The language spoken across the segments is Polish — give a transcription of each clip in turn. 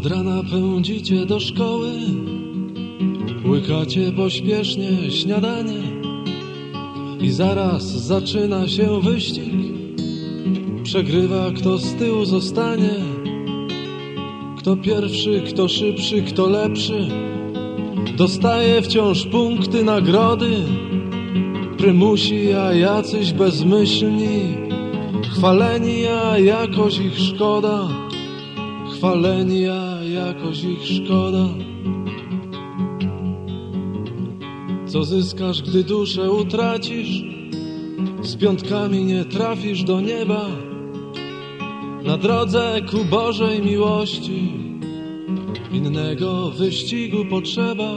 Od rana pędzicie do szkoły, łykacie pośpiesznie śniadanie i zaraz zaczyna się wyścig. Przegrywa kto z tyłu zostanie, kto pierwszy, kto szybszy, kto lepszy. Dostaje wciąż punkty nagrody, prymusi, a jacyś bezmyślni, chwaleni, a jakoś ich szkoda chwalenia, jakoś ich szkoda. Co zyskasz, gdy duszę utracisz? Z piątkami nie trafisz do nieba. Na drodze ku Bożej miłości innego wyścigu potrzeba.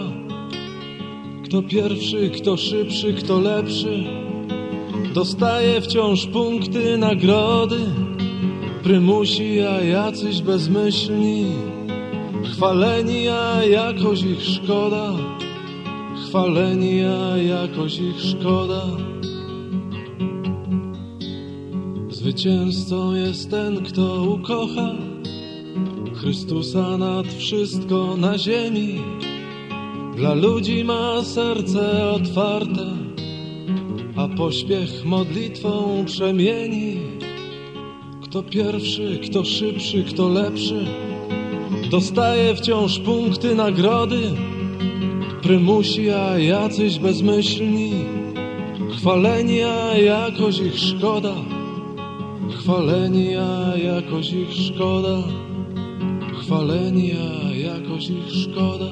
Kto pierwszy, kto szybszy, kto lepszy, dostaje wciąż punkty nagrody prymusi, a jacyś bezmyślni, chwaleni, a jakoś ich szkoda, chwaleni, a jakoś ich szkoda. Zwycięzcą jest ten, kto ukocha Chrystusa nad wszystko na ziemi. Dla ludzi ma serce otwarte, a pośpiech modlitwą przemieni. Kto pierwszy, kto szybszy, kto lepszy Dostaje wciąż punkty nagrody. Prymusi, a jacyś bezmyślni Chwaleni, a jakoś ich szkoda. Chwaleni, a jakoś ich szkoda. Chwaleni, a jakoś ich szkoda.